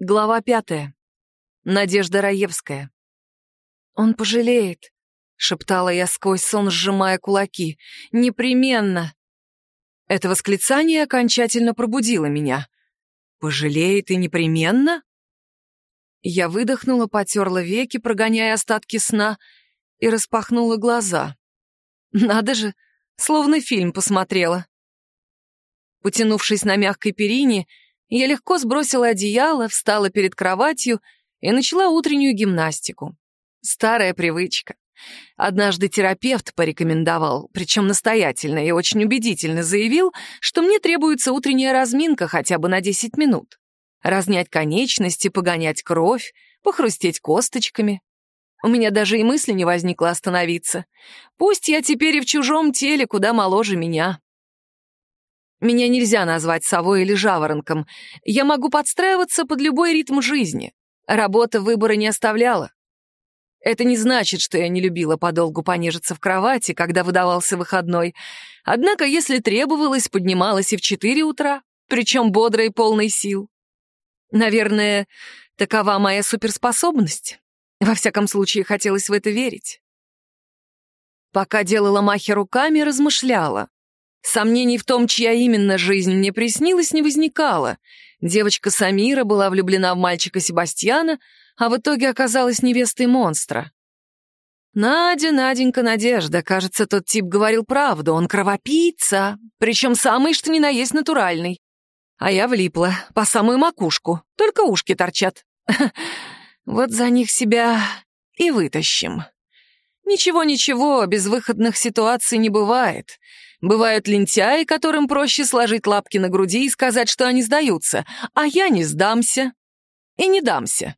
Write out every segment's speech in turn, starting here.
Глава пятая. Надежда Раевская. «Он пожалеет», — шептала я сквозь сон, сжимая кулаки. «Непременно!» Это восклицание окончательно пробудило меня. «Пожалеет и непременно?» Я выдохнула, потерла веки, прогоняя остатки сна, и распахнула глаза. Надо же, словно фильм посмотрела. Потянувшись на мягкой перине, я легко сбросила одеяло, встала перед кроватью и начала утреннюю гимнастику. Старая привычка. Однажды терапевт порекомендовал, причем настоятельно и очень убедительно заявил, что мне требуется утренняя разминка хотя бы на 10 минут. Разнять конечности, погонять кровь, похрустеть косточками. У меня даже и мысли не возникло остановиться. Пусть я теперь и в чужом теле, куда моложе меня. Меня нельзя назвать совой или жаворонком. Я могу подстраиваться под любой ритм жизни. Работа выбора не оставляла. Это не значит, что я не любила подолгу понежиться в кровати, когда выдавался выходной. Однако, если требовалось, поднималась и в четыре утра, причем бодрой и полной сил. Наверное, такова моя суперспособность. Во всяком случае, хотелось в это верить. Пока делала махи руками, размышляла. Сомнений в том, чья именно жизнь мне приснилась, не возникало. Девочка Самира была влюблена в мальчика Себастьяна, а в итоге оказалась невестой монстра. Надя, Наденька, Надежда, кажется, тот тип говорил правду, он кровопийца, причем самый, что ни на есть, натуральный. А я влипла, по самую макушку, только ушки торчат. Вот за них себя и вытащим. Ничего-ничего, безвыходных ситуаций не бывает. Бывают лентяи, которым проще сложить лапки на груди и сказать, что они сдаются, а я не сдамся. И не дамся.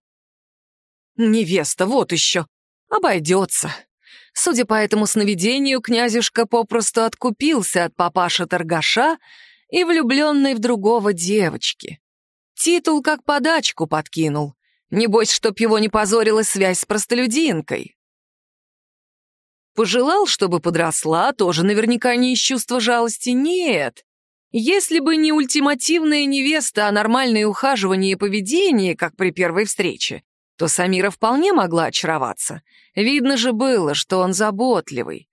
Невеста, вот еще. Обойдется. Судя по этому сновидению, князюшка попросту откупился от папаша-торгаша и влюбленной в другого девочки. Титул как подачку подкинул. Небось, чтоб его не позорила связь с простолюдинкой. Пожелал, чтобы подросла, тоже наверняка не из чувства жалости. Нет. Если бы не ультимативная невеста, а нормальное ухаживание и поведение, как при первой встрече, то Самира вполне могла очароваться. Видно же было, что он заботливый.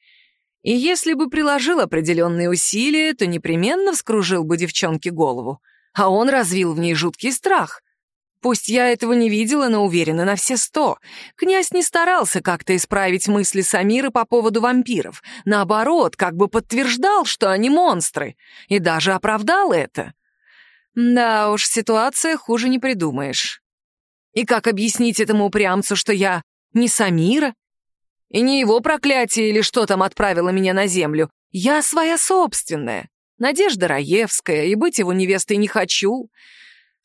И если бы приложил определенные усилия, то непременно вскружил бы девчонке голову. А он развил в ней жуткий страх. Пусть я этого не видела, но уверена на все сто. Князь не старался как-то исправить мысли Самиры по поводу вампиров. Наоборот, как бы подтверждал, что они монстры. И даже оправдал это. Да уж, ситуация хуже не придумаешь. И как объяснить этому упрямцу, что я не Самира? И не его проклятие или что там отправило меня на землю. Я своя собственная. Надежда Раевская, и быть его невестой не хочу.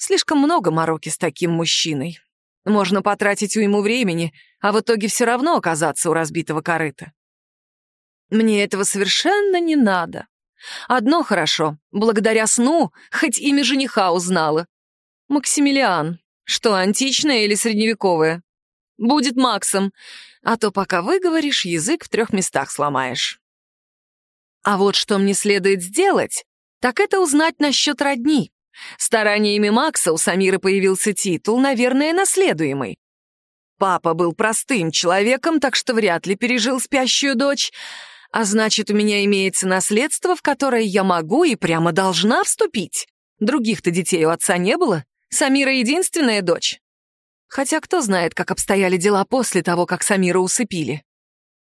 Слишком много мороки с таким мужчиной. Можно потратить уйму времени, а в итоге все равно оказаться у разбитого корыта. Мне этого совершенно не надо. Одно хорошо, благодаря сну хоть имя жениха узнала. Максимилиан. Что, античное или средневековое? Будет Максом, а то пока выговоришь, язык в трех местах сломаешь. А вот что мне следует сделать, так это узнать насчет родни. Стараниями Макса у Самиры появился титул, наверное, наследуемый. Папа был простым человеком, так что вряд ли пережил спящую дочь, а значит, у меня имеется наследство, в которое я могу и прямо должна вступить. Других-то детей у отца не было, Самира единственная дочь. Хотя кто знает, как обстояли дела после того, как Самира усыпили.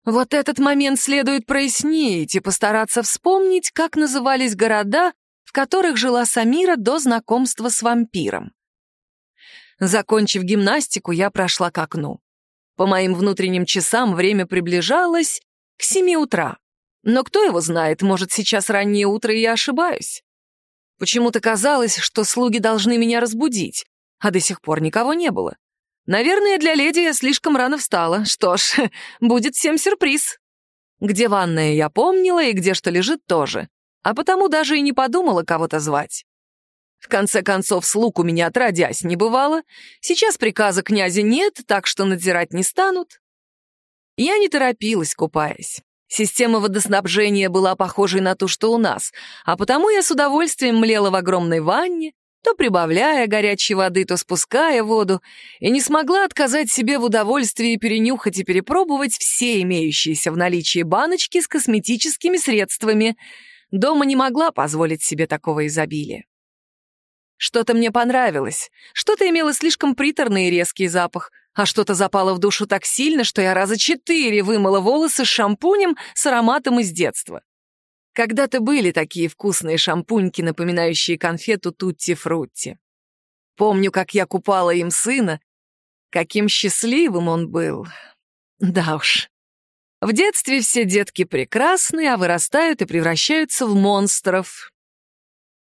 Вот этот момент следует прояснить и постараться вспомнить, как назывались города, в которых жила Самира до знакомства с вампиром. Закончив гимнастику, я прошла к окну. По моим внутренним часам время приближалось к семи утра. Но кто его знает, может, сейчас раннее утро, и я ошибаюсь. Почему-то казалось, что слуги должны меня разбудить, а до сих пор никого не было. Наверное, для леди я слишком рано встала. Что ж, будет всем сюрприз. Где ванная я помнила, и где что лежит тоже а потому даже и не подумала кого-то звать. В конце концов, слуг у меня отродясь не бывало, сейчас приказа князя нет, так что надзирать не станут. Я не торопилась, купаясь. Система водоснабжения была похожей на ту, что у нас, а потому я с удовольствием млела в огромной ванне, то прибавляя горячей воды, то спуская воду, и не смогла отказать себе в удовольствии перенюхать и перепробовать все имеющиеся в наличии баночки с косметическими средствами. Дома не могла позволить себе такого изобилия. Что-то мне понравилось, что-то имело слишком приторный и резкий запах, а что-то запало в душу так сильно, что я раза четыре вымыла волосы шампунем с ароматом из детства. Когда-то были такие вкусные шампуньки, напоминающие конфету Тутти-Фрутти. Помню, как я купала им сына, каким счастливым он был. Да уж. В детстве все детки прекрасны, а вырастают и превращаются в монстров.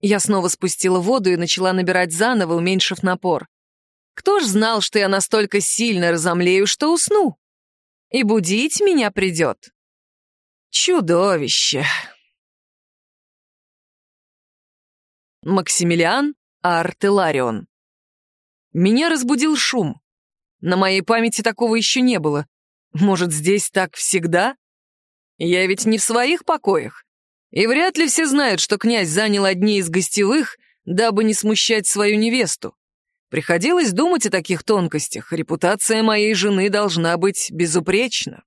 Я снова спустила воду и начала набирать заново, уменьшив напор. Кто ж знал, что я настолько сильно разомлею, что усну? И будить меня придет. Чудовище. Максимилиан Артеларион. Меня разбудил шум. На моей памяти такого еще не было. Может, здесь так всегда? Я ведь не в своих покоях. И вряд ли все знают, что князь занял одни из гостевых, дабы не смущать свою невесту. Приходилось думать о таких тонкостях. Репутация моей жены должна быть безупречна.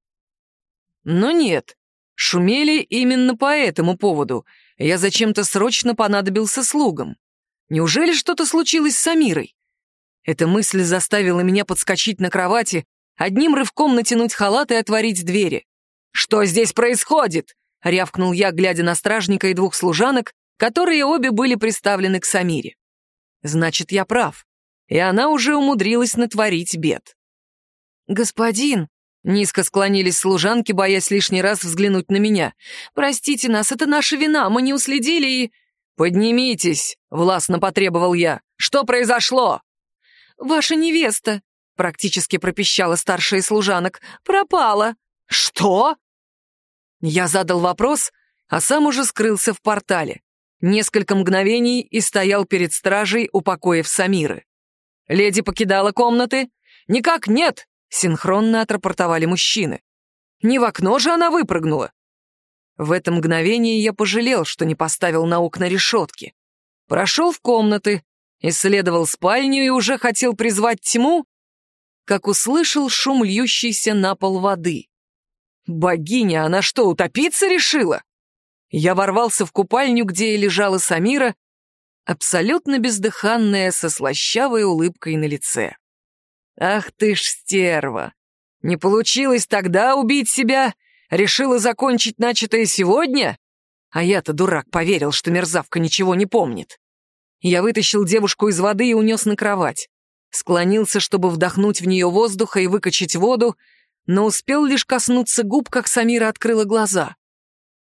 Но нет, шумели именно по этому поводу — я зачем-то срочно понадобился слугам. Неужели что-то случилось с Амирой? Эта мысль заставила меня подскочить на кровати, одним рывком натянуть халат и отворить двери. «Что здесь происходит?» — рявкнул я, глядя на стражника и двух служанок, которые обе были приставлены к Самире. «Значит, я прав, и она уже умудрилась натворить бед». «Господин», Низко склонились служанки, боясь лишний раз взглянуть на меня. «Простите нас, это наша вина, мы не уследили и...» «Поднимитесь!» — властно потребовал я. «Что произошло?» «Ваша невеста», — практически пропищала старшая служанок, — «пропала». «Что?» Я задал вопрос, а сам уже скрылся в портале. Несколько мгновений и стоял перед стражей, упокоив Самиры. «Леди покидала комнаты?» «Никак нет!» Синхронно отрапортовали мужчины. Не в окно же она выпрыгнула. В это мгновение я пожалел, что не поставил на окна решетки. Прошел в комнаты, исследовал спальню и уже хотел призвать тьму, как услышал шум льющейся на пол воды. Богиня, она что, утопиться решила? Я ворвался в купальню, где и лежала Самира, абсолютно бездыханная, со слащавой улыбкой на лице. «Ах ты ж стерва! Не получилось тогда убить себя? Решила закончить начатое сегодня? А я-то, дурак, поверил, что мерзавка ничего не помнит. Я вытащил девушку из воды и унес на кровать. Склонился, чтобы вдохнуть в нее воздуха и выкачать воду, но успел лишь коснуться губ, как Самира открыла глаза.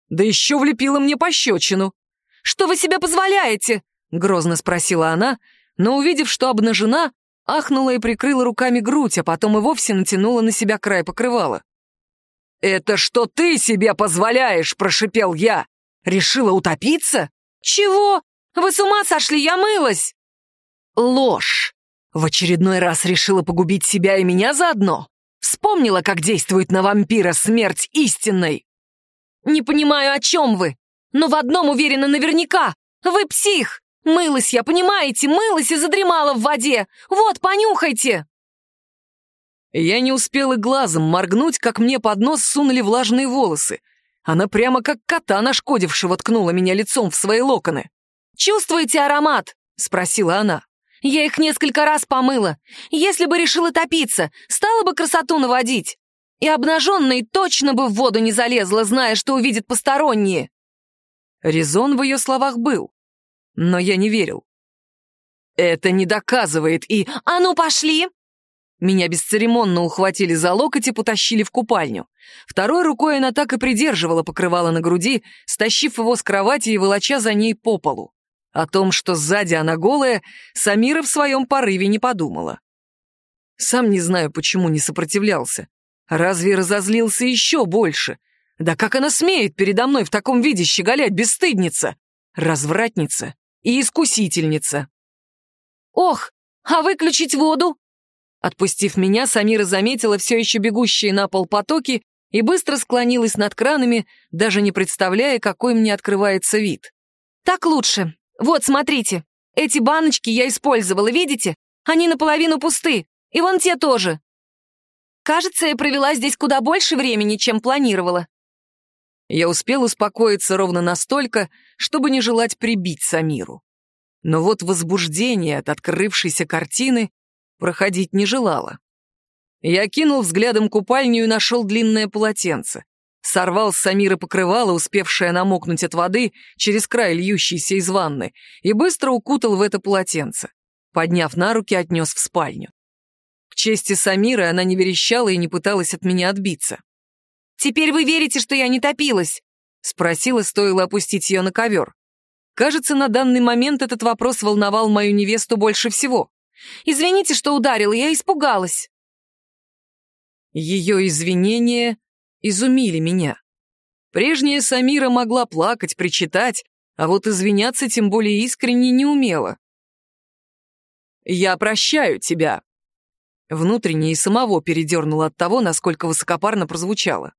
Да еще влепила мне пощечину. «Что вы себе позволяете?» — грозно спросила она, но, увидев, что обнажена, ахнула и прикрыла руками грудь, а потом и вовсе натянула на себя край покрывала. «Это что ты себе позволяешь?» — прошипел я. «Решила утопиться?» «Чего? Вы с ума сошли? Я мылась!» «Ложь! В очередной раз решила погубить себя и меня заодно? Вспомнила, как действует на вампира смерть истинной?» «Не понимаю, о чем вы, но в одном уверена наверняка. Вы псих! Мылась я, понимаете, мылась и задремала в воде. Вот, понюхайте!» Я не успела глазом моргнуть, как мне под нос сунули влажные волосы. Она прямо как кота нашкодившего ткнула меня лицом в свои локоны. «Чувствуете аромат?» — спросила она. «Я их несколько раз помыла. Если бы решила топиться, стала бы красоту наводить. И обнаженной точно бы в воду не залезла, зная, что увидит посторонние». Резон в ее словах был но я не верил. «Это не доказывает и...» «А ну, пошли!» Меня бесцеремонно ухватили за локоть и потащили в купальню. Второй рукой она так и придерживала покрывало на груди, стащив его с кровати и волоча за ней по полу. О том, что сзади она голая, Самира в своем порыве не подумала. Сам не знаю, почему не сопротивлялся. Разве разозлился еще больше? Да как она смеет передо мной в таком виде щеголять, бесстыдница? Развратница и искусительница. «Ох, а выключить воду?» Отпустив меня, Самира заметила все еще бегущие на пол потоки и быстро склонилась над кранами, даже не представляя, какой мне открывается вид. «Так лучше. Вот, смотрите. Эти баночки я использовала, видите? Они наполовину пусты. И вон те тоже. Кажется, я провела здесь куда больше времени, чем планировала. Я успел успокоиться ровно настолько, чтобы не желать прибить Самиру. Но вот возбуждение от открывшейся картины проходить не желало. Я кинул взглядом купальню и нашел длинное полотенце. Сорвал с Самиры покрывало, успевшее намокнуть от воды, через край льющейся из ванны, и быстро укутал в это полотенце. Подняв на руки, отнес в спальню. К чести Самиры она не верещала и не пыталась от меня отбиться. «Теперь вы верите, что я не топилась?» — спросила, стоило опустить ее на ковер. Кажется, на данный момент этот вопрос волновал мою невесту больше всего. «Извините, что ударила, я испугалась». Ее извинения изумили меня. Прежняя Самира могла плакать, причитать, а вот извиняться тем более искренне не умела. «Я прощаю тебя», Внутренне и самого передернуло от того, насколько высокопарно прозвучало.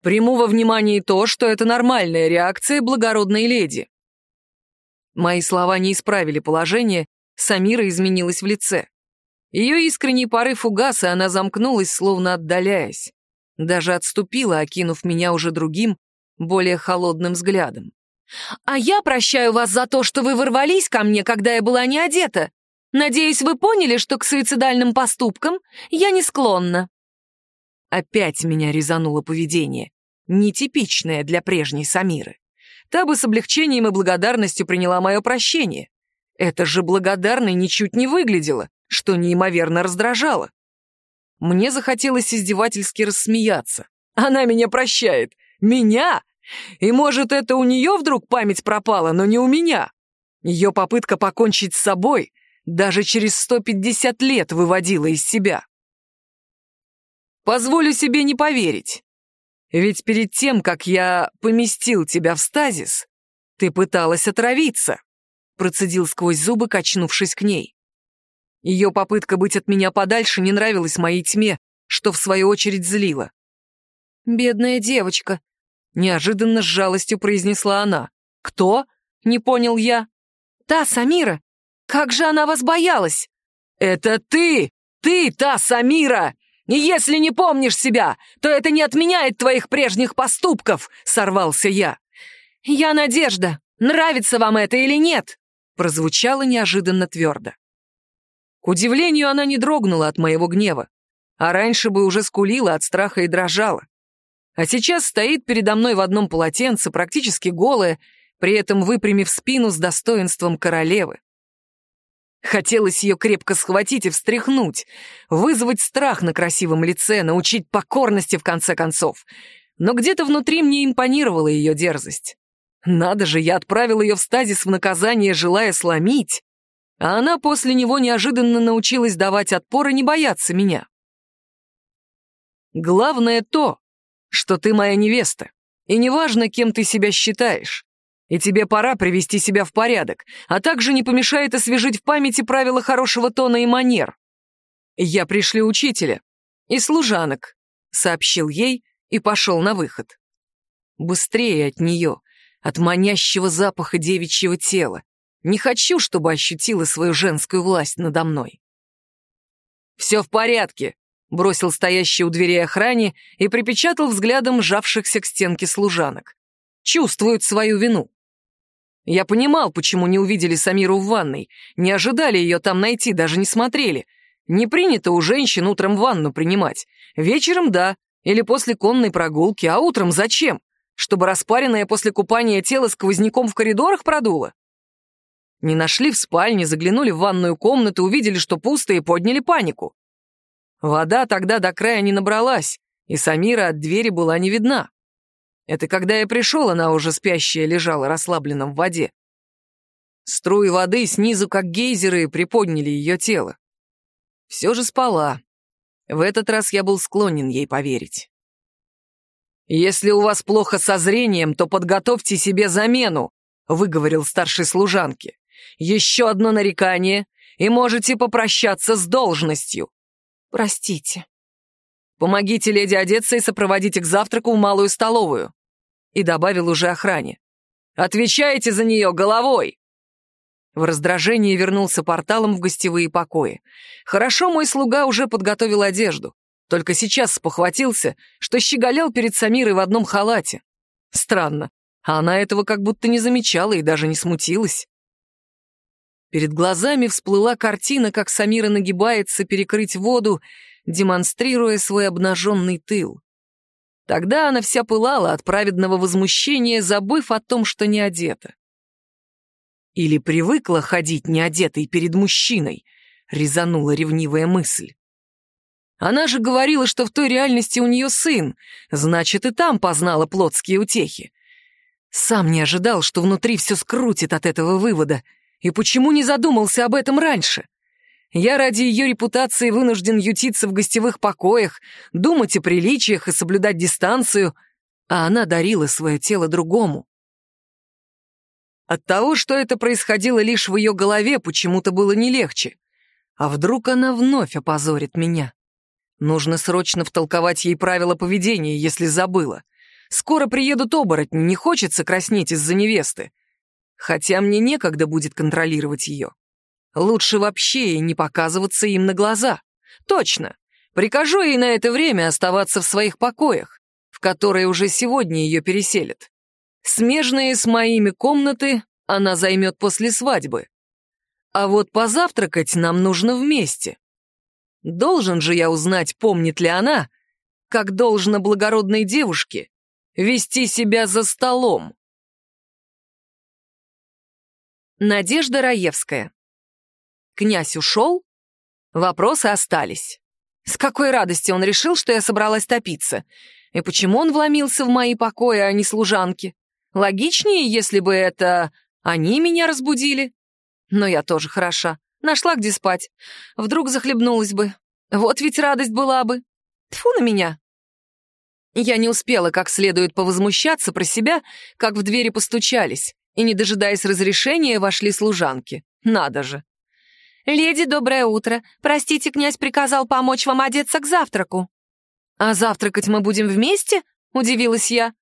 Приму во внимание то, что это нормальная реакция благородной леди. Мои слова не исправили положение, Самира изменилась в лице. Ее искренний порыв угас, и она замкнулась, словно отдаляясь. Даже отступила, окинув меня уже другим, более холодным взглядом. «А я прощаю вас за то, что вы ворвались ко мне, когда я была не одета. Надеюсь, вы поняли, что к суицидальным поступкам я не склонна». Опять меня резануло поведение, нетипичное для прежней Самиры. Та бы с облегчением и благодарностью приняла мое прощение. Это же благодарной ничуть не выглядело, что неимоверно раздражало. Мне захотелось издевательски рассмеяться. Она меня прощает. Меня? И может, это у нее вдруг память пропала, но не у меня. Ее попытка покончить с собой даже через 150 лет выводила из себя. Позволю себе не поверить. Ведь перед тем, как я поместил тебя в стазис, ты пыталась отравиться, процедил сквозь зубы, качнувшись к ней. Ее попытка быть от меня подальше не нравилась моей тьме, что в свою очередь злило. «Бедная девочка», — неожиданно с жалостью произнесла она. «Кто?» — не понял я. «Та Самира, как же она вас боялась!» «Это ты! Ты та Самира! И если не помнишь себя, то это не отменяет твоих прежних поступков!» — сорвался я. «Я Надежда. Нравится вам это или нет?» прозвучало неожиданно твердо. К удивлению, она не дрогнула от моего гнева, а раньше бы уже скулила от страха и дрожала. А сейчас стоит передо мной в одном полотенце, практически голая, при этом выпрямив спину с достоинством королевы. Хотелось ее крепко схватить и встряхнуть, вызвать страх на красивом лице, научить покорности в конце концов. Но где-то внутри мне импонировала ее дерзость. Надо же, я отправил ее в стазис в наказание, желая сломить. А она после него неожиданно научилась давать отпор и не бояться меня. Главное то, что ты моя невеста, и неважно, кем ты себя считаешь и тебе пора привести себя в порядок, а также не помешает освежить в памяти правила хорошего тона и манер. Я пришлю учителя и служанок, сообщил ей и пошел на выход. Быстрее от нее, от манящего запаха девичьего тела. Не хочу, чтобы ощутила свою женскую власть надо мной. «Все в порядке», — бросил стоящий у двери охране и припечатал взглядом сжавшихся к стенке служанок. «Чувствуют свою вину. Я понимал, почему не увидели Самиру в ванной, не ожидали ее там найти, даже не смотрели. Не принято у женщин утром ванну принимать. Вечером — да, или после конной прогулки, а утром зачем? Чтобы распаренное после купания тело сквозняком в коридорах продуло? Не нашли в спальне, заглянули в ванную комнату, увидели, что пусто, и подняли панику. Вода тогда до края не набралась, и Самира от двери была не видна. Это когда я пришел, она уже спящая лежала расслабленно в воде. Струи воды снизу, как гейзеры, приподняли ее тело. Все же спала. В этот раз я был склонен ей поверить. «Если у вас плохо со зрением, то подготовьте себе замену», — выговорил старшей служанке. «Еще одно нарекание, и можете попрощаться с должностью». «Простите», Помогите леди одеться и сопроводите к завтраку в малую столовую». И добавил уже охране. «Отвечайте за нее головой!» В раздражении вернулся порталом в гостевые покои. Хорошо мой слуга уже подготовил одежду. Только сейчас спохватился, что щеголял перед Самирой в одном халате. Странно, а она этого как будто не замечала и даже не смутилась. Перед глазами всплыла картина, как Самира нагибается перекрыть воду, демонстрируя свой обнаженный тыл. Тогда она вся пылала от праведного возмущения, забыв о том, что не одета. Или привыкла ходить неодетой перед мужчиной, резанула ревнивая мысль. Она же говорила, что в той реальности у нее сын, значит, и там познала плотские утехи. Сам не ожидал, что внутри все скрутит от этого вывода. И почему не задумался об этом раньше? Я ради ее репутации вынужден ютиться в гостевых покоях, думать о приличиях и соблюдать дистанцию, а она дарила свое тело другому. От того, что это происходило лишь в ее голове, почему-то было не легче. А вдруг она вновь опозорит меня? Нужно срочно втолковать ей правила поведения, если забыла. Скоро приедут оборотни, не хочется краснеть из-за невесты. Хотя мне некогда будет контролировать ее. Лучше вообще не показываться им на глаза. Точно. Прикажу ей на это время оставаться в своих покоях, в которые уже сегодня ее переселят. Смежные с моими комнаты она займет после свадьбы. А вот позавтракать нам нужно вместе. Должен же я узнать, помнит ли она, как должно благородной девушке вести себя за столом. Надежда Раевская. Князь ушел, вопросы остались. С какой радости он решил, что я собралась топиться? И почему он вломился в мои покои, а не служанки? Логичнее, если бы это они меня разбудили. Но я тоже хороша. Нашла, где спать. Вдруг захлебнулась бы. Вот ведь радость была бы. Тфу на меня. Я не успела как следует повозмущаться про себя, как в двери постучались, и, не дожидаясь разрешения, вошли служанки. Надо же. «Леди, доброе утро. Простите, князь приказал помочь вам одеться к завтраку». «А завтракать мы будем вместе?» — удивилась я.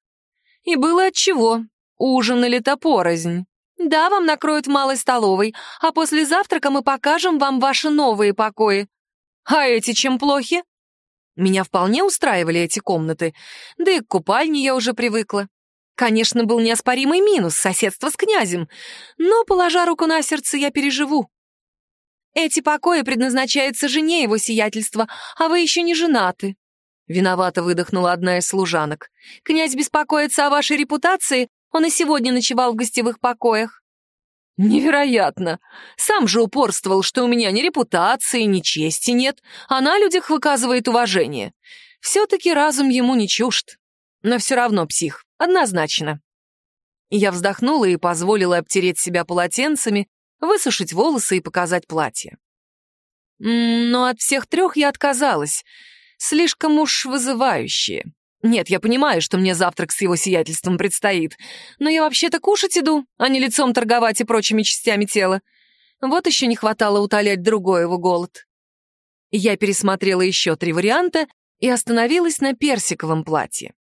И было отчего. Ужинали-то порознь. Да, вам накроют в малой столовой, а после завтрака мы покажем вам ваши новые покои. А эти чем плохи? Меня вполне устраивали эти комнаты, да и к купальне я уже привыкла. Конечно, был неоспоримый минус соседство с князем, но, положа руку на сердце, я переживу. Эти покои предназначаются жене его сиятельства, а вы еще не женаты. Виновато выдохнула одна из служанок. Князь беспокоится о вашей репутации, он и сегодня ночевал в гостевых покоях. Невероятно. Сам же упорствовал, что у меня ни репутации, ни чести нет, а на людях выказывает уважение. Все-таки разум ему не чужд. Но все равно псих, однозначно. Я вздохнула и позволила обтереть себя полотенцами, высушить волосы и показать платье. Но от всех трех я отказалась. Слишком уж вызывающие. Нет, я понимаю, что мне завтрак с его сиятельством предстоит, но я вообще-то кушать иду, а не лицом торговать и прочими частями тела. Вот еще не хватало утолять другой его голод. Я пересмотрела еще три варианта и остановилась на персиковом платье.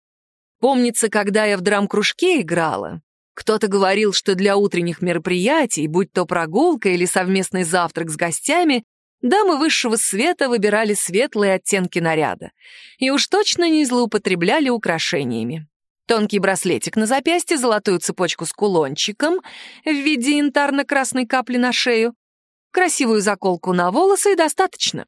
Помнится, когда я в драм-кружке играла, кто-то говорил, что для утренних мероприятий, будь то прогулка или совместный завтрак с гостями, дамы высшего света выбирали светлые оттенки наряда и уж точно не злоупотребляли украшениями. Тонкий браслетик на запястье, золотую цепочку с кулончиком в виде янтарно-красной капли на шею, красивую заколку на волосы и достаточно.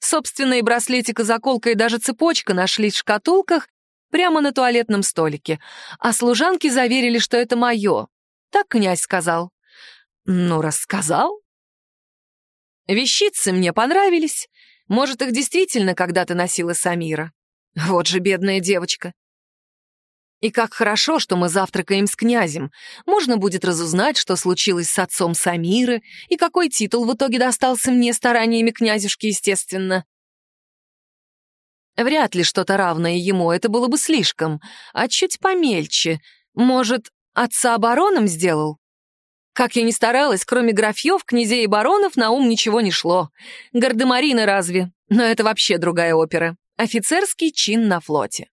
Собственно, и браслетик, и заколка, и даже цепочка нашлись в шкатулках прямо на туалетном столике, а служанки заверили, что это мое. Так князь сказал. Ну, рассказал, Вещицы мне понравились. Может, их действительно когда-то носила Самира. Вот же бедная девочка. И как хорошо, что мы завтракаем с князем. Можно будет разузнать, что случилось с отцом Самиры и какой титул в итоге достался мне стараниями князюшки, естественно. Вряд ли что-то равное ему, это было бы слишком. А чуть помельче. Может, отца обороном сделал? Как я ни старалась, кроме графьев, князей и баронов на ум ничего не шло. Гардемарины разве? Но это вообще другая опера. Офицерский чин на флоте.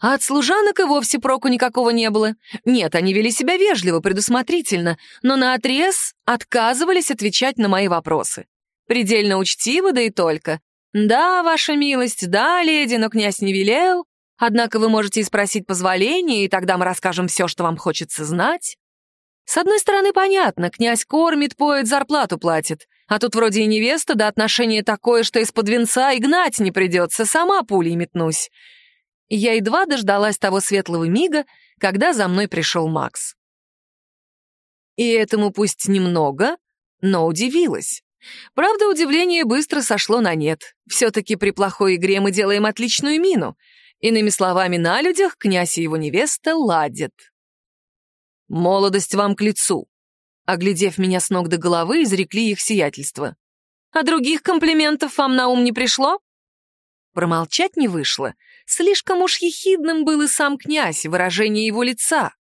А от служанок и вовсе проку никакого не было. Нет, они вели себя вежливо, предусмотрительно, но наотрез отказывались отвечать на мои вопросы. Предельно учтиво, да и только. «Да, ваша милость, да, леди, но князь не велел. Однако вы можете и спросить позволения, и тогда мы расскажем все, что вам хочется знать». С одной стороны, понятно, князь кормит, поет, зарплату платит. А тут вроде и невеста, да отношение такое, что из-под венца и гнать не придется, сама пулей метнусь. Я едва дождалась того светлого мига, когда за мной пришел Макс. И этому пусть немного, но удивилась. Правда, удивление быстро сошло на нет. Все-таки при плохой игре мы делаем отличную мину. Иными словами, на людях князь и его невеста ладят. «Молодость вам к лицу», — оглядев меня с ног до головы, изрекли их сиятельство. «А других комплиментов вам на ум не пришло?» Промолчать не вышло. Слишком уж ехидным был и сам князь, выражение его лица.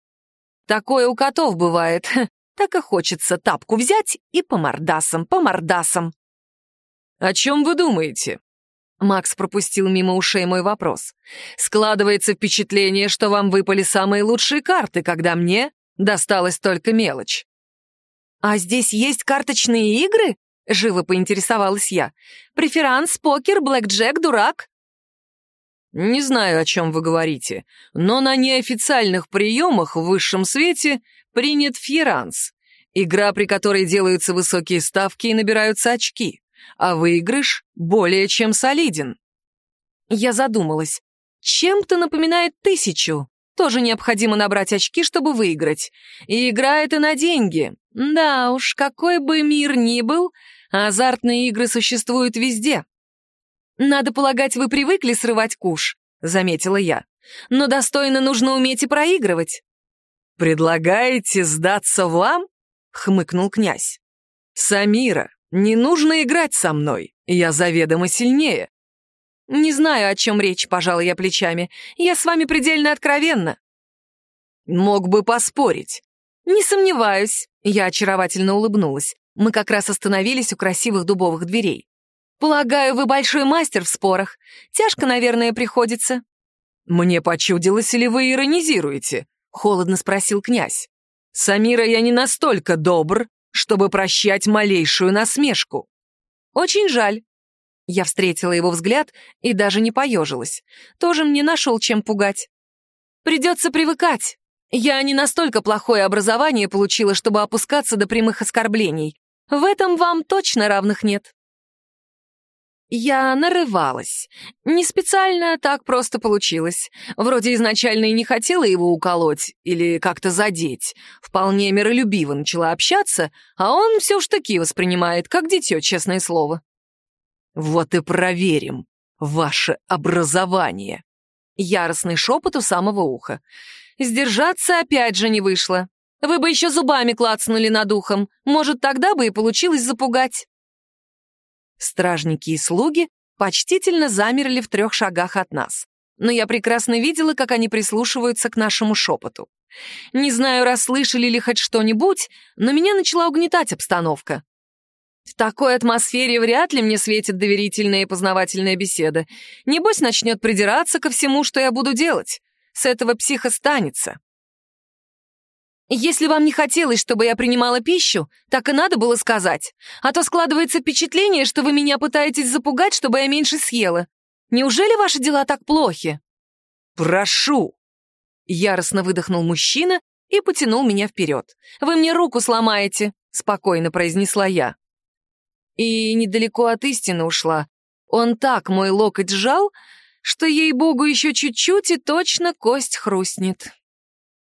Такое у котов бывает. Так и хочется тапку взять и по мордасам, по мордасам. «О чем вы думаете?» Макс пропустил мимо ушей мой вопрос. «Складывается впечатление, что вам выпали самые лучшие карты, когда мне досталась только мелочь». «А здесь есть карточные игры?» — живо поинтересовалась я. «Преферанс, покер, блэкджек, дурак?» «Не знаю, о чем вы говорите, но на неофициальных приемах в высшем свете принят фьеранс, игра, при которой делаются высокие ставки и набираются очки, а выигрыш более чем солиден». Я задумалась. Чем-то напоминает тысячу. Тоже необходимо набрать очки, чтобы выиграть. И игра это на деньги. Да уж, какой бы мир ни был, азартные игры существуют везде. «Надо полагать, вы привыкли срывать куш», — заметила я. «Но достойно нужно уметь и проигрывать». «Предлагаете сдаться вам?» — хмыкнул князь. «Самира, не нужно играть со мной, я заведомо сильнее». «Не знаю, о чем речь», — пожала я плечами. «Я с вами предельно откровенна». «Мог бы поспорить». «Не сомневаюсь», — я очаровательно улыбнулась. Мы как раз остановились у красивых дубовых дверей. «Полагаю, вы большой мастер в спорах. Тяжко, наверное, приходится». «Мне почудилось, или вы иронизируете?» — холодно спросил князь. «Самира, я не настолько добр, чтобы прощать малейшую насмешку». «Очень жаль». Я встретила его взгляд и даже не поежилась. Тоже мне нашел чем пугать. «Придется привыкать. Я не настолько плохое образование получила, чтобы опускаться до прямых оскорблений. В этом вам точно равных нет. Я нарывалась. Не специально, так просто получилось. Вроде изначально и не хотела его уколоть или как-то задеть. Вполне миролюбиво начала общаться, а он все уж таки воспринимает, как дитё, честное слово. «Вот и проверим ваше образование!» Яростный шепот у самого уха. Сдержаться опять же не вышло. Вы бы еще зубами клацнули над ухом. Может, тогда бы и получилось запугать. Стражники и слуги почтительно замерли в трех шагах от нас. Но я прекрасно видела, как они прислушиваются к нашему шепоту. Не знаю, расслышали ли хоть что-нибудь, но меня начала угнетать обстановка. В такой атмосфере вряд ли мне светит доверительная и познавательная беседа. Небось, начнет придираться ко всему, что я буду делать. С этого психа станется. Если вам не хотелось, чтобы я принимала пищу, так и надо было сказать. А то складывается впечатление, что вы меня пытаетесь запугать, чтобы я меньше съела. Неужели ваши дела так плохи?» «Прошу!» Яростно выдохнул мужчина и потянул меня вперед. «Вы мне руку сломаете», — спокойно произнесла я. И недалеко от истины ушла. Он так мой локоть сжал, что, ей-богу, еще чуть-чуть и точно кость хрустнет.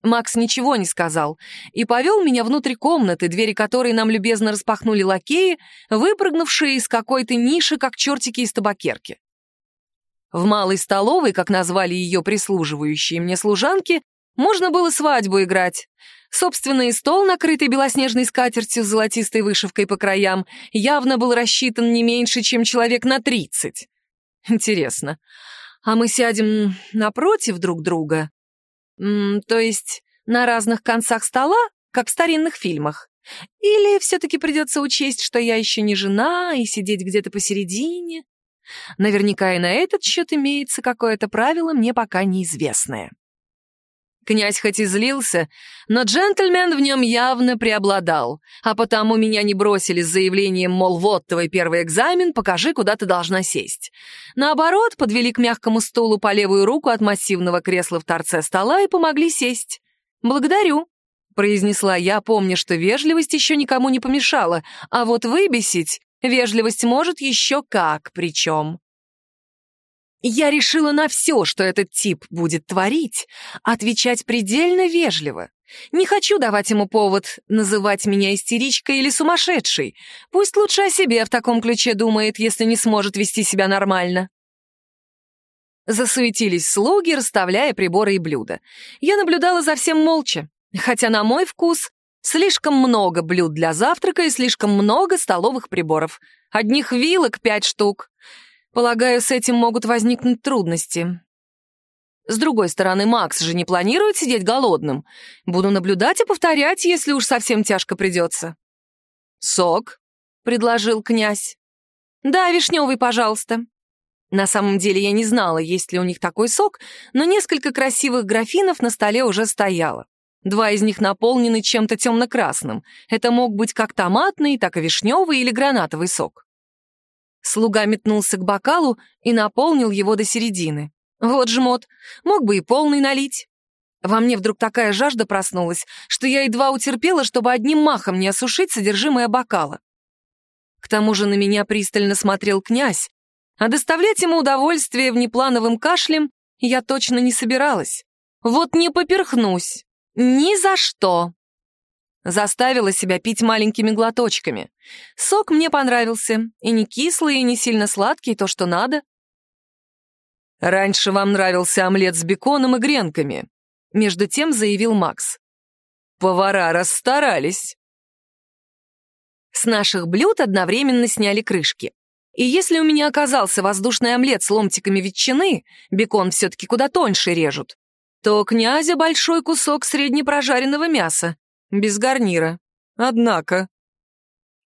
Макс ничего не сказал и повел меня внутрь комнаты, двери которой нам любезно распахнули лакеи, выпрыгнувшие из какой-то ниши, как чертики из табакерки. В малой столовой, как назвали ее прислуживающие мне служанки, можно было свадьбу играть. Собственный стол, накрытый белоснежной скатертью с золотистой вышивкой по краям, явно был рассчитан не меньше, чем человек на тридцать. Интересно, а мы сядем напротив друг друга М то есть на разных концах стола, как в старинных фильмах? Или все-таки придется учесть, что я еще не жена, и сидеть где-то посередине? Наверняка и на этот счет имеется какое-то правило, мне пока неизвестное. Князь хоть и злился, но джентльмен в нем явно преобладал, а потому меня не бросили с заявлением, мол, вот твой первый экзамен, покажи, куда ты должна сесть. Наоборот, подвели к мягкому стулу по левую руку от массивного кресла в торце стола и помогли сесть. «Благодарю», — произнесла я, помня, что вежливость еще никому не помешала, а вот выбесить вежливость может еще как причем. Я решила на все, что этот тип будет творить, отвечать предельно вежливо. Не хочу давать ему повод называть меня истеричкой или сумасшедшей. Пусть лучше о себе в таком ключе думает, если не сможет вести себя нормально. Засуетились слуги, расставляя приборы и блюда. Я наблюдала за всем молча, хотя на мой вкус слишком много блюд для завтрака и слишком много столовых приборов. Одних вилок пять штук. Полагаю, с этим могут возникнуть трудности. С другой стороны, Макс же не планирует сидеть голодным. Буду наблюдать и повторять, если уж совсем тяжко придется. «Сок», — предложил князь. «Да, вишневый, пожалуйста». На самом деле я не знала, есть ли у них такой сок, но несколько красивых графинов на столе уже стояло. Два из них наполнены чем-то темно-красным. Это мог быть как томатный, так и вишневый или гранатовый сок. Слуга метнулся к бокалу и наполнил его до середины. Вот жмот, мог бы и полный налить. Во мне вдруг такая жажда проснулась, что я едва утерпела, чтобы одним махом не осушить содержимое бокала. К тому же на меня пристально смотрел князь, а доставлять ему удовольствие внеплановым кашлем я точно не собиралась. Вот не поперхнусь. Ни за что. Заставила себя пить маленькими глоточками. Сок мне понравился, и не кислый, и не сильно сладкий, то, что надо. «Раньше вам нравился омлет с беконом и гренками», — между тем заявил Макс. «Повара расстарались». С наших блюд одновременно сняли крышки. И если у меня оказался воздушный омлет с ломтиками ветчины, бекон все-таки куда тоньше режут, то князя большой кусок среднепрожаренного мяса, без гарнира. Однако...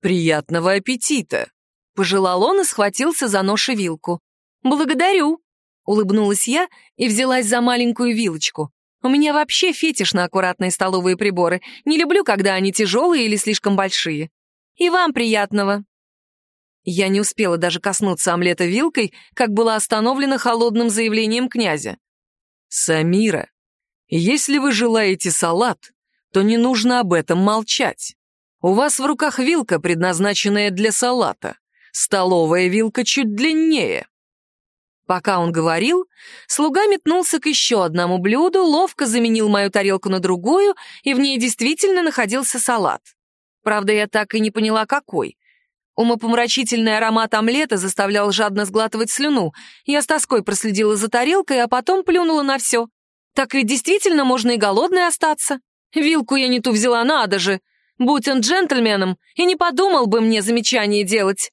«Приятного аппетита!» — пожелал он и схватился за нож и вилку. «Благодарю!» — улыбнулась я и взялась за маленькую вилочку. «У меня вообще фетиш на аккуратные столовые приборы. Не люблю, когда они тяжелые или слишком большие. И вам приятного!» Я не успела даже коснуться омлета вилкой, как была остановлена холодным заявлением князя. «Самира, если вы желаете салат, то не нужно об этом молчать. У вас в руках вилка, предназначенная для салата. Столовая вилка чуть длиннее. Пока он говорил, слуга метнулся к еще одному блюду, ловко заменил мою тарелку на другую, и в ней действительно находился салат. Правда, я так и не поняла, какой. Умопомрачительный аромат омлета заставлял жадно сглатывать слюну. Я с тоской проследила за тарелкой, а потом плюнула на все. Так ведь действительно можно и голодной остаться. Вилку я не ту взяла, надо же. Будь он джентльменом, и не подумал бы мне замечание делать.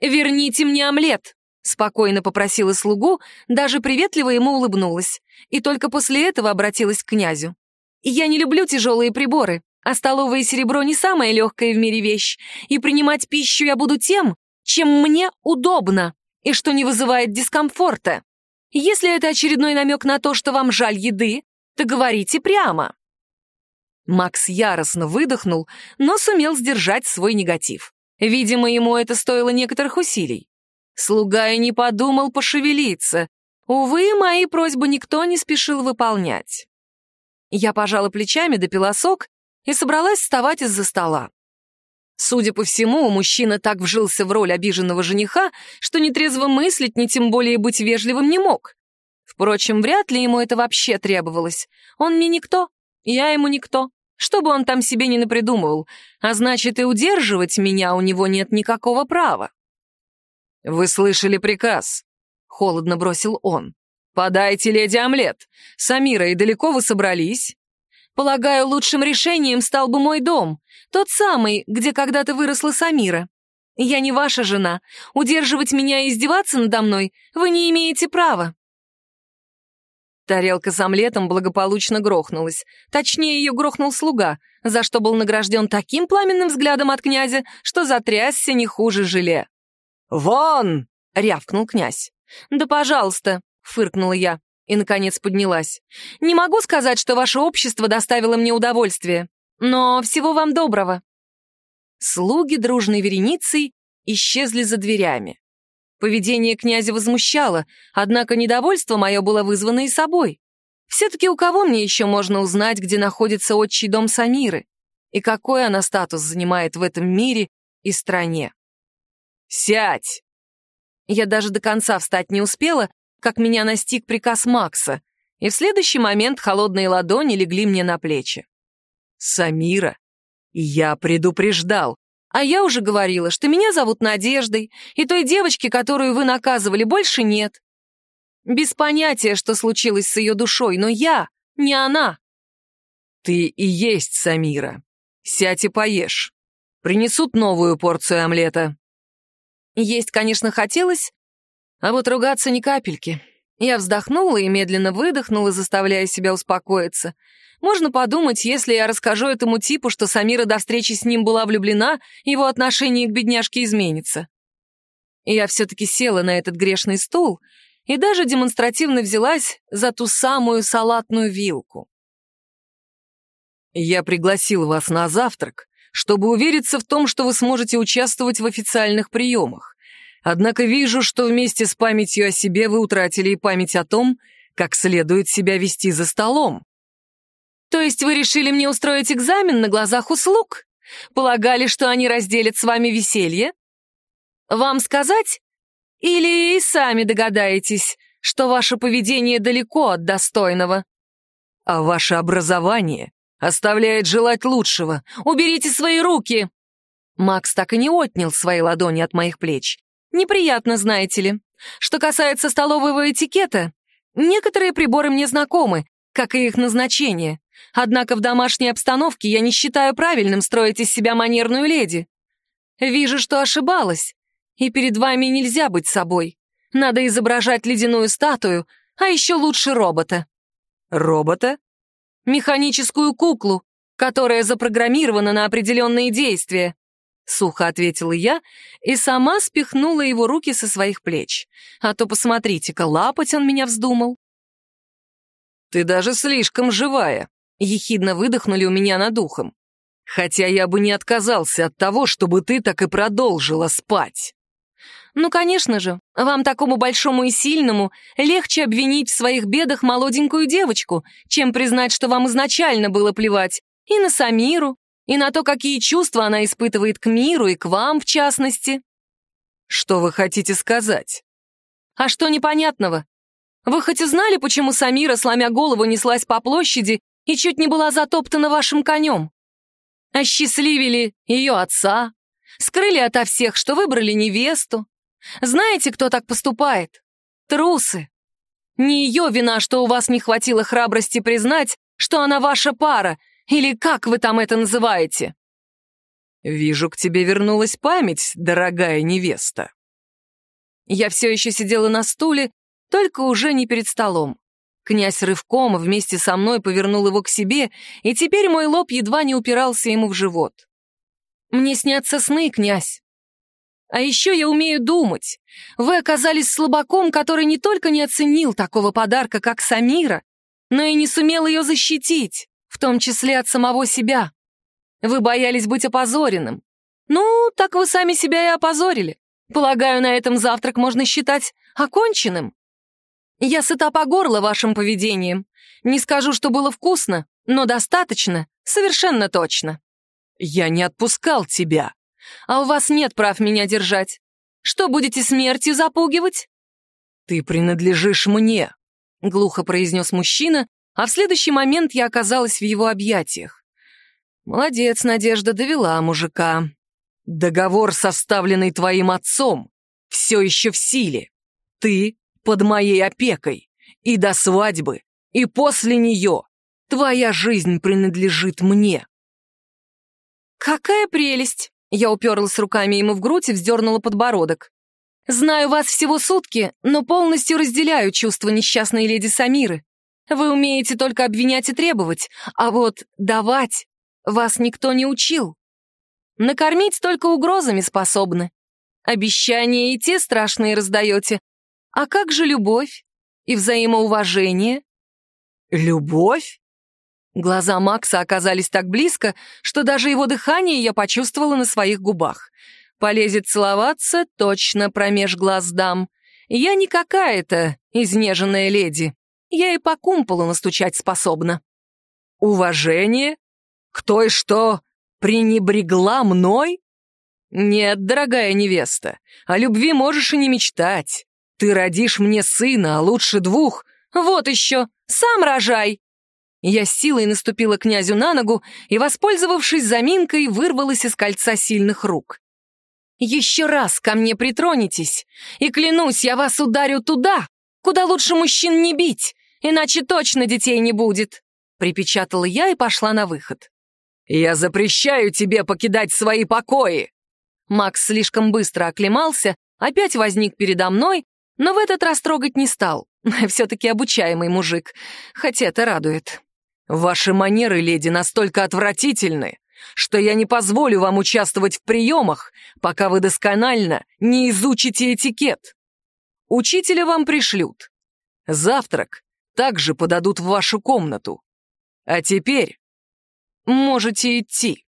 «Верните мне омлет», — спокойно попросила слугу, даже приветливо ему улыбнулась, и только после этого обратилась к князю. «Я не люблю тяжелые приборы, а столовое серебро не самая легкая в мире вещь, и принимать пищу я буду тем, чем мне удобно и что не вызывает дискомфорта. Если это очередной намек на то, что вам жаль еды, то говорите прямо». Макс яростно выдохнул, но сумел сдержать свой негатив. Видимо, ему это стоило некоторых усилий. Слуга и не подумал пошевелиться. Увы, мои просьбы никто не спешил выполнять. Я пожала плечами, допила сок и собралась вставать из-за стола. Судя по всему, мужчина так вжился в роль обиженного жениха, что ни трезво мыслить, ни тем более быть вежливым не мог. Впрочем, вряд ли ему это вообще требовалось. Он мне никто, я ему никто. Что бы он там себе не напридумывал, а значит, и удерживать меня у него нет никакого права. «Вы слышали приказ?» — холодно бросил он. «Подайте леди омлет. Самира, и далеко вы собрались?» «Полагаю, лучшим решением стал бы мой дом, тот самый, где когда-то выросла Самира. Я не ваша жена. Удерживать меня и издеваться надо мной вы не имеете права». Тарелка с омлетом благополучно грохнулась. Точнее, ее грохнул слуга, за что был награжден таким пламенным взглядом от князя, что затрясся не хуже желе. «Вон!» — рявкнул князь. «Да пожалуйста», — фыркнула я и, наконец, поднялась. «Не могу сказать, что ваше общество доставило мне удовольствие, но всего вам доброго». Слуги дружной вереницей исчезли за дверями. Поведение князя возмущало, однако недовольство мое было вызвано и собой. Все-таки у кого мне еще можно узнать, где находится отчий дом Самиры? И какой она статус занимает в этом мире и стране? «Сядь!» Я даже до конца встать не успела, как меня настиг приказ Макса, и в следующий момент холодные ладони легли мне на плечи. «Самира, я предупреждал, а я уже говорила, что меня зовут Надеждой, и той девочки, которую вы наказывали, больше нет. Без понятия, что случилось с ее душой, но я, не она. Ты и есть Самира. Сядь и поешь. Принесут новую порцию омлета. Есть, конечно, хотелось, а вот ругаться ни капельки. Я вздохнула и медленно выдохнула, заставляя себя успокоиться — можно подумать, если я расскажу этому типу, что Самира до встречи с ним была влюблена, его отношение к бедняжке изменится. И я все-таки села на этот грешный стул и даже демонстративно взялась за ту самую салатную вилку. «Я пригласил вас на завтрак, чтобы увериться в том, что вы сможете участвовать в официальных приемах. Однако вижу, что вместе с памятью о себе вы утратили и память о том, как следует себя вести за столом. То есть вы решили мне устроить экзамен на глазах у слуг? Полагали, что они разделят с вами веселье? Вам сказать? Или и сами догадаетесь, что ваше поведение далеко от достойного? А ваше образование оставляет желать лучшего. Уберите свои руки!» Макс так и не отнял свои ладони от моих плеч. Неприятно, знаете ли. Что касается столового этикета, некоторые приборы мне знакомы, как и их назначение. Однако в домашней обстановке я не считаю правильным строить из себя манерную леди. Вижу, что ошибалась, и перед вами нельзя быть собой. Надо изображать ледяную статую, а еще лучше робота. Робота? Механическую куклу, которая запрограммирована на определенные действия. Сухо ответила я и сама спихнула его руки со своих плеч. А то посмотрите-ка, лапать он меня вздумал. «Ты даже слишком живая», Ехидно выдохнули у меня над ухом. Хотя я бы не отказался от того, чтобы ты так и продолжила спать. Ну, конечно же, вам такому большому и сильному легче обвинить в своих бедах молоденькую девочку, чем признать, что вам изначально было плевать и на Самиру, и на то, какие чувства она испытывает к миру и к вам, в частности. Что вы хотите сказать? А что непонятного? Вы хоть и знали, почему Самира, сломя голову, неслась по площади и чуть не была затоптана вашим конем. Осчастливили ее отца, скрыли ото всех, что выбрали невесту. Знаете, кто так поступает? Трусы. Не ее вина, что у вас не хватило храбрости признать, что она ваша пара, или как вы там это называете? Вижу, к тебе вернулась память, дорогая невеста. Я все еще сидела на стуле, только уже не перед столом. Князь рывком вместе со мной повернул его к себе, и теперь мой лоб едва не упирался ему в живот. «Мне снятся сны, князь. А еще я умею думать. Вы оказались слабаком, который не только не оценил такого подарка, как Самира, но и не сумел ее защитить, в том числе от самого себя. Вы боялись быть опозоренным. Ну, так вы сами себя и опозорили. Полагаю, на этом завтрак можно считать оконченным. Я сыта по горло вашим поведением. Не скажу, что было вкусно, но достаточно, совершенно точно. Я не отпускал тебя. А у вас нет прав меня держать. Что, будете смертью запугивать? Ты принадлежишь мне, глухо произнес мужчина, а в следующий момент я оказалась в его объятиях. Молодец, Надежда, довела мужика. Договор, составленный твоим отцом, все еще в силе. Ты под моей опекой. И до свадьбы, и после нее. Твоя жизнь принадлежит мне». «Какая прелесть!» Я уперлась руками ему в грудь и вздернула подбородок. «Знаю вас всего сутки, но полностью разделяю чувства несчастной леди Самиры. Вы умеете только обвинять и требовать, а вот давать вас никто не учил. Накормить только угрозами способны. Обещания и те страшные раздаете. А как же любовь и взаимоуважение? Любовь? Глаза Макса оказались так близко, что даже его дыхание я почувствовала на своих губах. Полезет целоваться, точно промеж глаз дам. Я не какая-то изнеженная леди. Я и по кумполу настучать способна. Уважение? Кто и что, пренебрегла мной? Нет, дорогая невеста, о любви можешь и не мечтать. Ты родишь мне сына, а лучше двух. Вот еще, сам рожай. Я силой наступила князю на ногу и, воспользовавшись заминкой, вырвалась из кольца сильных рук. «Еще раз ко мне притронетесь, и клянусь, я вас ударю туда, куда лучше мужчин не бить, иначе точно детей не будет», — припечатала я и пошла на выход. «Я запрещаю тебе покидать свои покои!» Макс слишком быстро оклемался, опять возник передо мной, но в этот раз трогать не стал. Все-таки обучаемый мужик, хотя это радует. «Ваши манеры, леди, настолько отвратительны, что я не позволю вам участвовать в приемах, пока вы досконально не изучите этикет. Учителя вам пришлют. Завтрак также подадут в вашу комнату. А теперь можете идти».